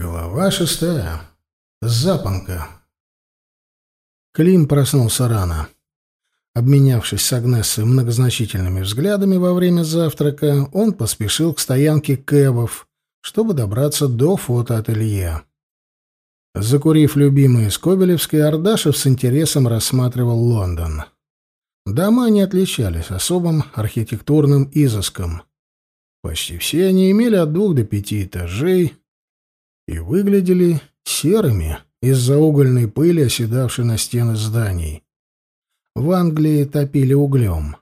Глава шестая. Запонка. Клим проснулся рано. Обменявшись с Агнессой многозначительными взглядами во время завтрака, он поспешил к стоянке кэбов, чтобы добраться до фотоателье. Закурив любимые Скобелевские, Ардашев с интересом рассматривал Лондон. Дома не отличались особым архитектурным изыском. Почти все они имели от двух до пяти этажей, и выглядели серыми из-за угольной пыли, оседавшей на стены зданий. В Англии топили углем,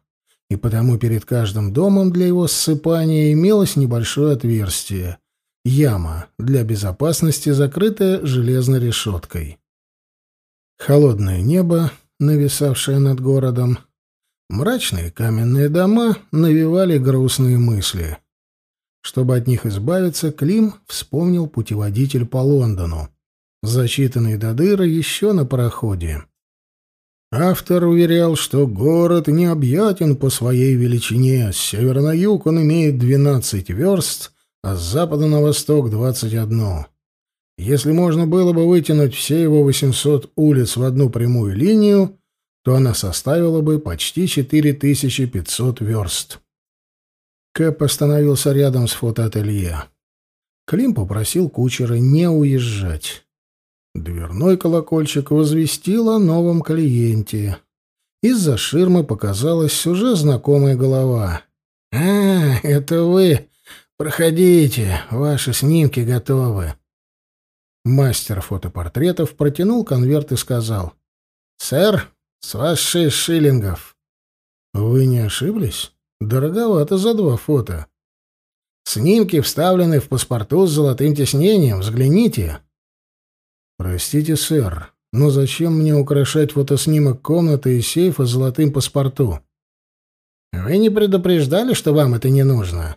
и потому перед каждым домом для его ссыпания имелось небольшое отверстие — яма, для безопасности закрытая железной решеткой. Холодное небо, нависавшее над городом, мрачные каменные дома навевали грустные мысли — чтобы от них избавиться, Клим вспомнил путеводитель по Лондону, зачитанный до дыра еще на пароходе. Автор уверял, что город необъятен по своей величине. С севера на юг он имеет 12 верст, а с запада на восток — 21. Если можно было бы вытянуть все его 800 улиц в одну прямую линию, то она составила бы почти 4500 верст. Кэп остановился рядом с фотоателье. Клим попросил кучера не уезжать. Дверной колокольчик возвестил о новом клиенте. Из-за ширмы показалась уже знакомая голова. «А, это вы! Проходите, ваши снимки готовы!» Мастер фотопортретов протянул конверт и сказал. «Сэр, с вас шесть шиллингов». «Вы не ошиблись?» Дороговато за два фото. Снимки вставлены в паспорту с золотым тиснением. Взгляните. Простите, сэр, но зачем мне украшать фотоснимок комнаты и сейфа золотым паспорту? Вы не предупреждали, что вам это не нужно?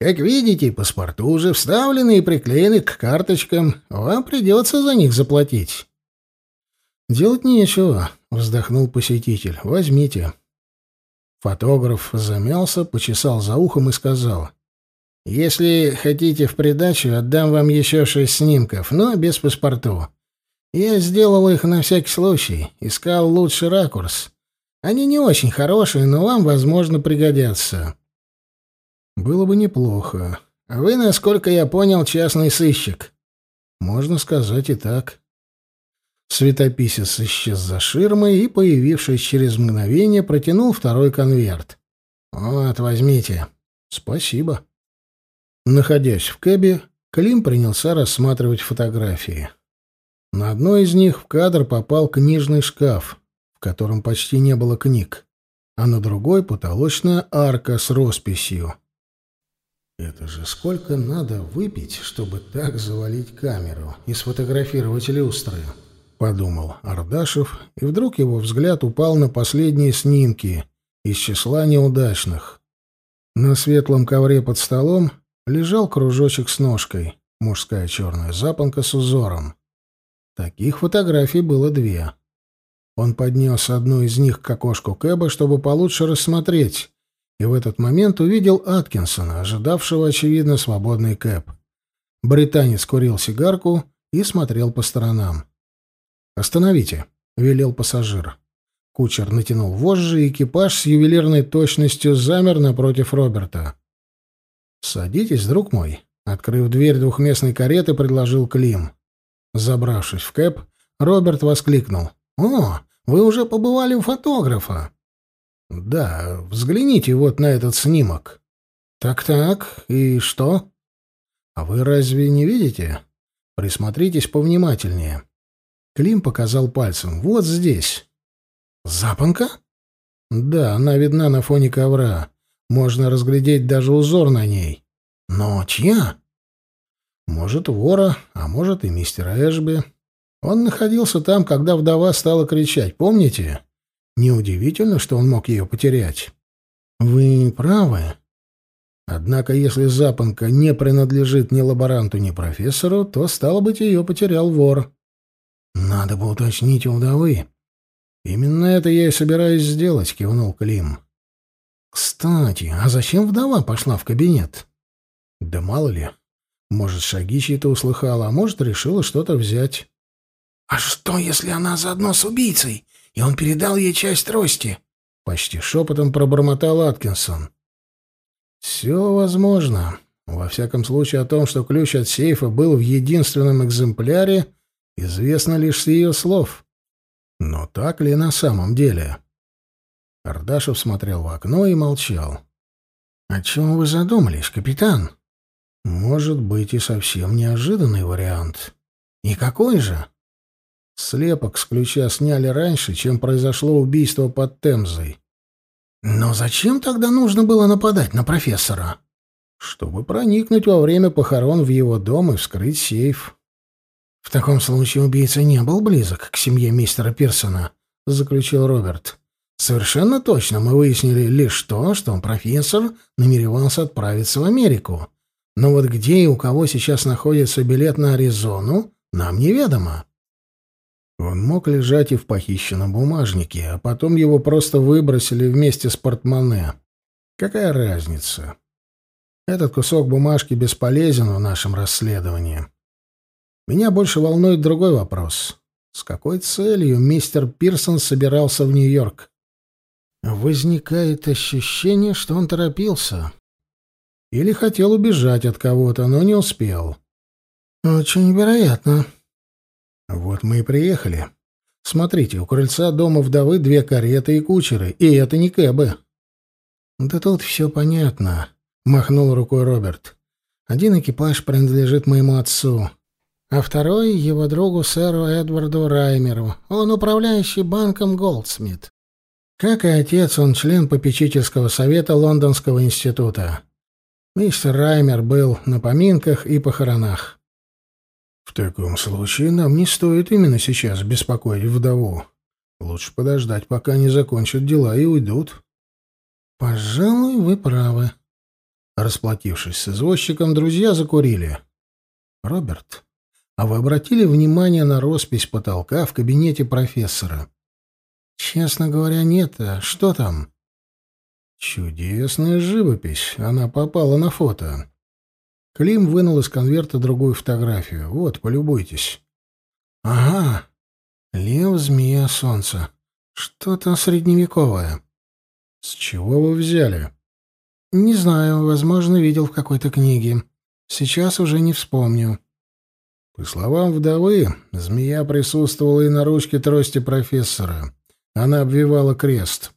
Как видите, паспорту уже вставлены и приклеены к карточкам. Вам придется за них заплатить. Делать нечего, вздохнул посетитель. Возьмите. Фотограф замялся, почесал за ухом и сказал. «Если хотите в придачу, отдам вам еще шесть снимков, но без паспорту. Я сделал их на всякий случай, искал лучший ракурс. Они не очень хорошие, но вам, возможно, пригодятся». «Было бы неплохо. Вы, насколько я понял, частный сыщик». «Можно сказать и так». Светописец исчез за ширмой и, появившись через мгновение, протянул второй конверт. «Вот, возьмите». «Спасибо». Находясь в кэбе, Клим принялся рассматривать фотографии. На одной из них в кадр попал книжный шкаф, в котором почти не было книг, а на другой — потолочная арка с росписью. Это же сколько надо выпить, чтобы так завалить камеру и сфотографировать люстры? Подумал Ардашев, и вдруг его взгляд упал на последние снимки из числа неудачных. На светлом ковре под столом лежал кружочек с ножкой, мужская черная запонка с узором. Таких фотографий было две. Он поднес одну из них к окошку Кэба, чтобы получше рассмотреть, и в этот момент увидел Аткинсона, ожидавшего, очевидно, свободный Кэб. Британец курил сигарку и смотрел по сторонам. «Остановите», — велел пассажир. Кучер натянул вожжи, и экипаж с ювелирной точностью замер напротив Роберта. «Садитесь, друг мой», — открыв дверь двухместной кареты, предложил Клим. Забравшись в кэп, Роберт воскликнул. «О, вы уже побывали у фотографа?» «Да, взгляните вот на этот снимок». «Так-так, и что?» «А вы разве не видите? Присмотритесь повнимательнее». Клим показал пальцем. «Вот здесь». «Запонка?» «Да, она видна на фоне ковра. Можно разглядеть даже узор на ней». «Но чья?» «Может, вора, а может и мистера Эшби. Он находился там, когда вдова стала кричать, помните? Неудивительно, что он мог ее потерять». «Вы правы. Однако, если запонка не принадлежит ни лаборанту, ни профессору, то, стало быть, ее потерял вор». Надо бы уточнить у вдовы. Именно это я и собираюсь сделать, кивнул Клим. Кстати, а зачем вдова пошла в кабинет? Да мало ли. Может, шаги чьи-то услыхала, а может, решила что-то взять. «А что, если она заодно с убийцей, и он передал ей часть трости?» Почти шепотом пробормотал Аткинсон. «Все возможно. Во всяком случае, о том, что ключ от сейфа был в единственном экземпляре, известно лишь с ее слов. Но так ли на самом деле?» Ардашев смотрел в окно и молчал. «О чем вы задумались, капитан?» «Может быть и совсем неожиданный вариант. И какой же?» Слепок с ключа сняли раньше, чем произошло убийство под Темзой. Но зачем тогда нужно было нападать на профессора? Чтобы проникнуть во время похорон в его дом и вскрыть сейф. В таком случае убийца не был близок к семье мистера Пирсона, заключил Роберт. Совершенно точно мы выяснили лишь то, что профессор намеревался отправиться в Америку. Но вот где и у кого сейчас находится билет на Аризону, нам неведомо. Он мог лежать и в похищенном бумажнике, а потом его просто выбросили вместе с портмоне. Какая разница? Этот кусок бумажки бесполезен в нашем расследовании. Меня больше волнует другой вопрос. С какой целью мистер Пирсон собирался в Нью-Йорк? Возникает ощущение, что он торопился. Или хотел убежать от кого-то, но не успел. Очень вероятно. Вот мы и приехали. Смотрите, у крыльца дома вдовы две кареты и кучеры, и это не кэбы. Да тут все понятно, махнул рукой Роберт. Один экипаж принадлежит моему отцу, а второй — его другу сэру Эдварду Раймеру. Он управляющий банком Голдсмит. Как и отец, он член попечительского совета Лондонского института. Мистер Раймер был на поминках и похоронах. В таком случае нам не стоит именно сейчас беспокоить вдову. Лучше подождать, пока они закончат дела и уйдут. Пожалуй, вы правы. Расплатившись с извозчиком, друзья закурили. Роберт, а вы обратили внимание на роспись потолка в кабинете профессора? Честно говоря, нет. А что там? Чудесная живопись. Она попала на фото. Клим вынул из конверта другую фотографию. Вот, полюбуйтесь. Ага. Лев, змея, солнце. Что-то средневековое. С чего вы взяли? Не знаю, возможно, видел в какой-то книге. Сейчас уже не вспомню. По словам вдовы, змея присутствовала и на ручке трости профессора. Она обвивала крест.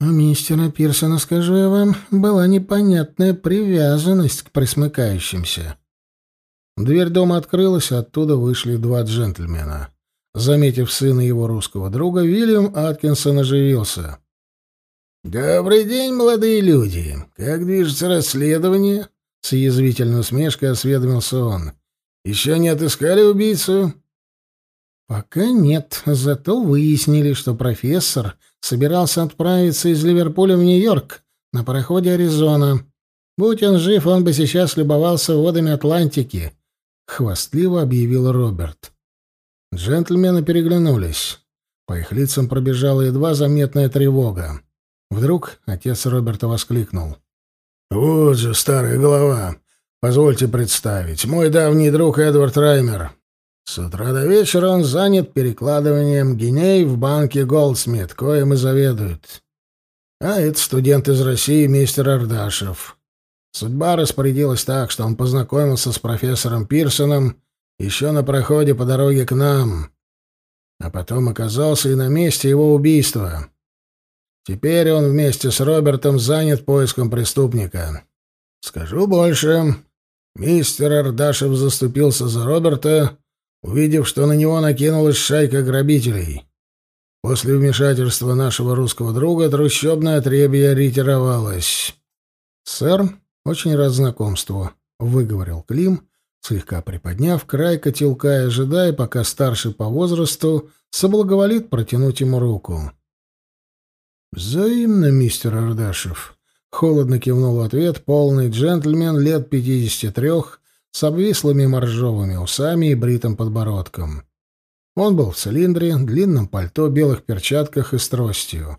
У мистера Пирсона, скажу я вам, была непонятная привязанность к присмыкающимся. Дверь дома открылась, оттуда вышли два джентльмена. Заметив сына его русского друга, Вильям Аткинсон оживился. «Добрый день, молодые люди! Как движется расследование?» С язвительной усмешкой осведомился он. «Еще не отыскали убийцу?» «Пока нет, зато выяснили, что профессор собирался отправиться из Ливерпуля в Нью-Йорк на пароходе «Аризона». Будь он жив, он бы сейчас любовался водами Атлантики», — хвастливо объявил Роберт. Джентльмены переглянулись. По их лицам пробежала едва заметная тревога. Вдруг отец Роберта воскликнул. «Вот же старая голова! Позвольте представить, мой давний друг Эдвард Раймер. С утра до вечера он занят перекладыванием геней в банке Голдсмит, коим и заведует. А это студент из России мистер Ардашев. Судьба распорядилась так, что он познакомился с профессором Пирсоном еще на проходе по дороге к нам, а потом оказался и на месте его убийства. Теперь он вместе с Робертом занят поиском преступника. Скажу больше. Мистер Ардашев заступился за Роберта увидев, что на него накинулась шайка грабителей. После вмешательства нашего русского друга трущобное отребье ретировалось. «Сэр, очень рад знакомству», — выговорил Клим, слегка приподняв край котелка и ожидая, пока старший по возрасту соблаговолит протянуть ему руку. «Взаимно, мистер Ардашев», — холодно кивнул в ответ полный джентльмен лет пятидесяти трех, с обвислыми моржовыми усами и бритым подбородком. Он был в цилиндре, длинном пальто, белых перчатках и с тростью.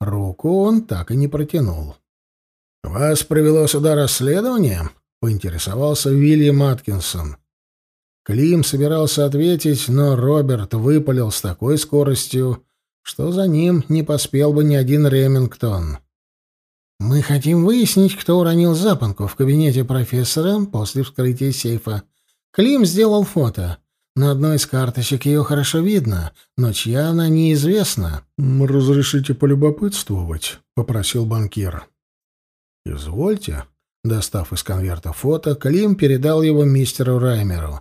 Руку он так и не протянул. «Вас привело сюда расследование?» — поинтересовался Вильям Аткинсон. Клим собирался ответить, но Роберт выпалил с такой скоростью, что за ним не поспел бы ни один Ремингтон. «Мы хотим выяснить, кто уронил запонку в кабинете профессора после вскрытия сейфа. Клим сделал фото. На одной из карточек ее хорошо видно, но чья она неизвестна». «Разрешите полюбопытствовать?» — попросил банкир. «Извольте». Достав из конверта фото, Клим передал его мистеру Раймеру,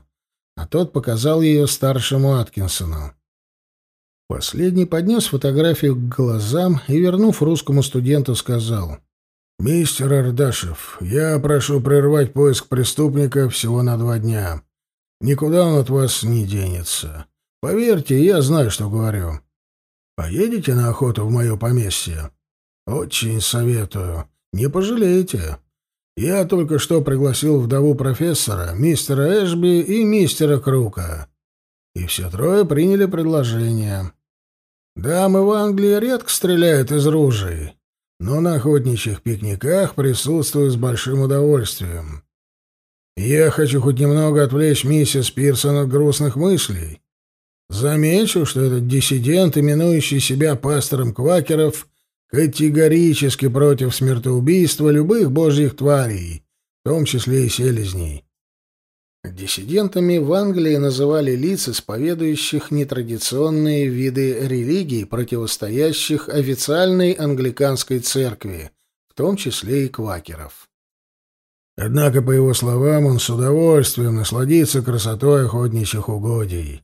а тот показал ее старшему Аткинсону. Последний поднес фотографию к глазам и, вернув русскому студенту, сказал — «Мистер Ардашев, я прошу прервать поиск преступника всего на два дня. Никуда он от вас не денется. Поверьте, я знаю, что говорю. Поедете на охоту в мое поместье? Очень советую. Не пожалеете. Я только что пригласил вдову профессора, мистера Эшби и мистера Крука. И все трое приняли предложение. Дамы в Англии редко стреляют из ружей» но на охотничьих пикниках присутствую с большим удовольствием. Я хочу хоть немного отвлечь миссис Пирсон от грустных мыслей. Замечу, что этот диссидент, именующий себя пастором квакеров, категорически против смертоубийства любых божьих тварей, в том числе и селезней. Диссидентами в Англии называли лиц, исповедующих нетрадиционные виды религии, противостоящих официальной англиканской церкви, в том числе и квакеров. Однако, по его словам, он с удовольствием насладится красотой охотничьих угодий.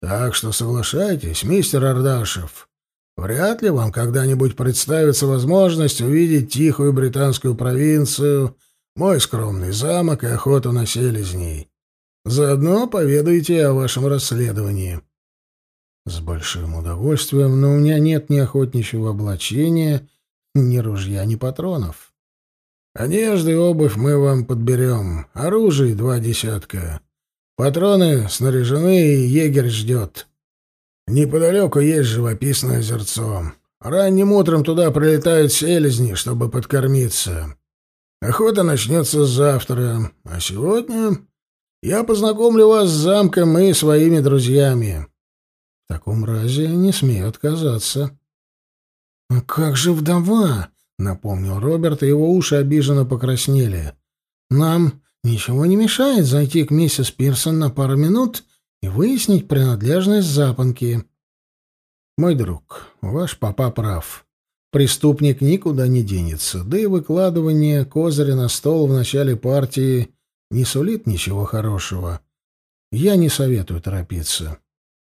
Так что соглашайтесь, мистер Ардашев. Вряд ли вам когда-нибудь представится возможность увидеть тихую британскую провинцию — мой скромный замок и охоту на селезней. Заодно поведайте о вашем расследовании. С большим удовольствием, но у меня нет ни охотничьего облачения, ни ружья, ни патронов. Одежды и обувь мы вам подберем. Оружие два десятка. Патроны снаряжены, и егерь ждет. Неподалеку есть живописное озерцо. Ранним утром туда прилетают селезни, чтобы подкормиться. Охота начнется завтра, а сегодня я познакомлю вас с замком и своими друзьями. В таком разе не смею отказаться. — А как же вдова? — напомнил Роберт, и его уши обиженно покраснели. — Нам ничего не мешает зайти к миссис Пирсон на пару минут и выяснить принадлежность запонки. — Мой друг, ваш папа прав. Преступник никуда не денется, да и выкладывание козыря на стол в начале партии не сулит ничего хорошего. Я не советую торопиться.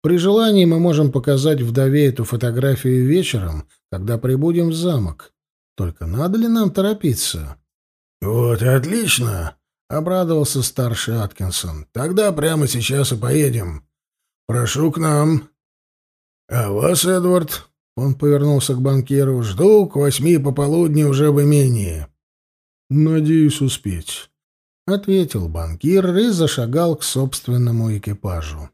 При желании мы можем показать вдове эту фотографию вечером, когда прибудем в замок. Только надо ли нам торопиться? — Вот и отлично! — обрадовался старший Аткинсон. — Тогда прямо сейчас и поедем. Прошу к нам. — А вас, Эдвард, он повернулся к банкиру. «Жду к восьми пополудни уже в имении». «Надеюсь успеть», — ответил банкир и зашагал к собственному экипажу.